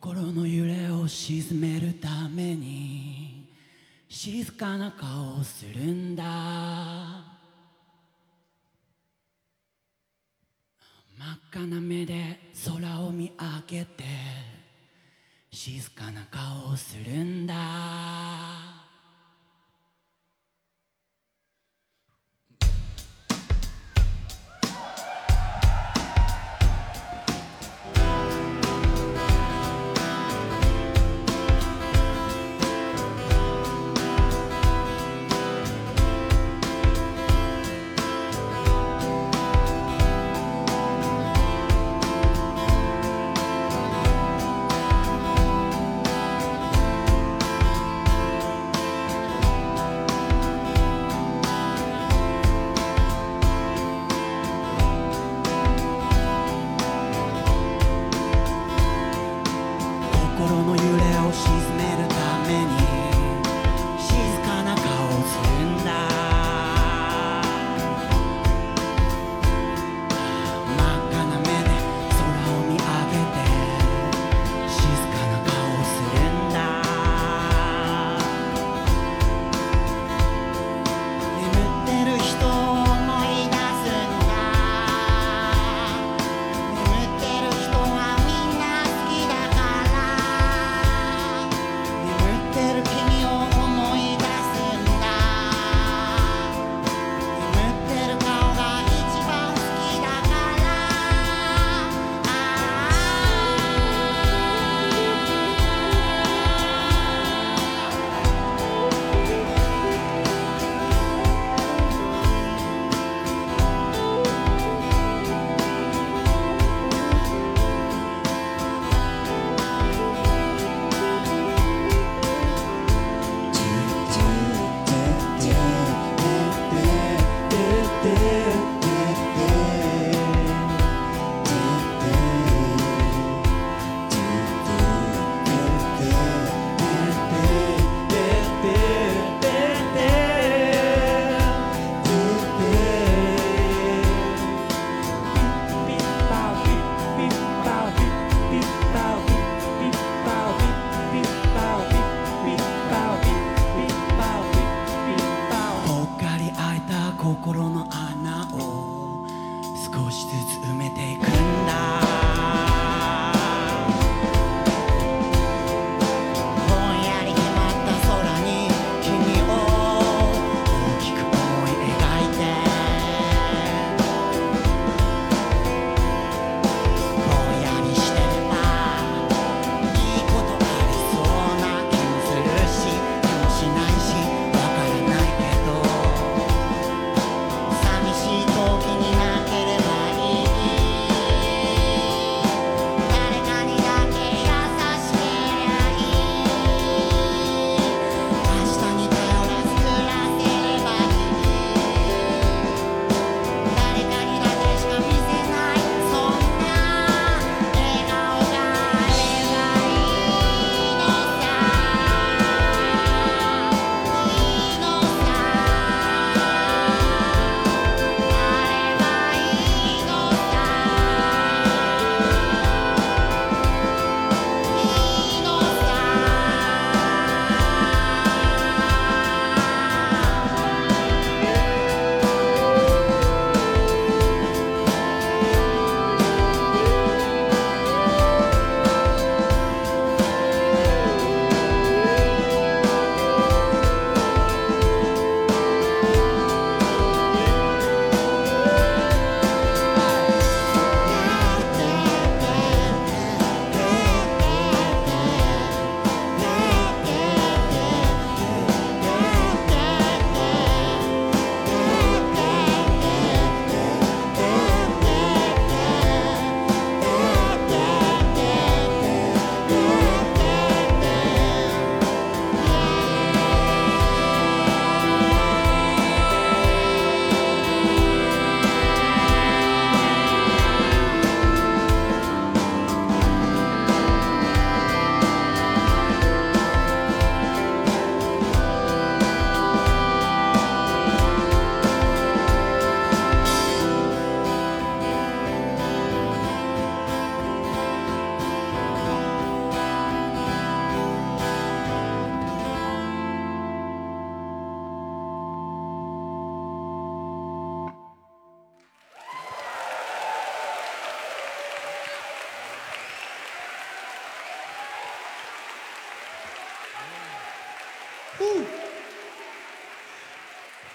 心の揺れを鎮めるために静かな顔をするんだ。真っ赤な目で空を見上げて静かな顔をするんだ。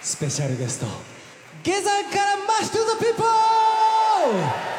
スペシャルゲスト。下山からマッシュトゥザピーポー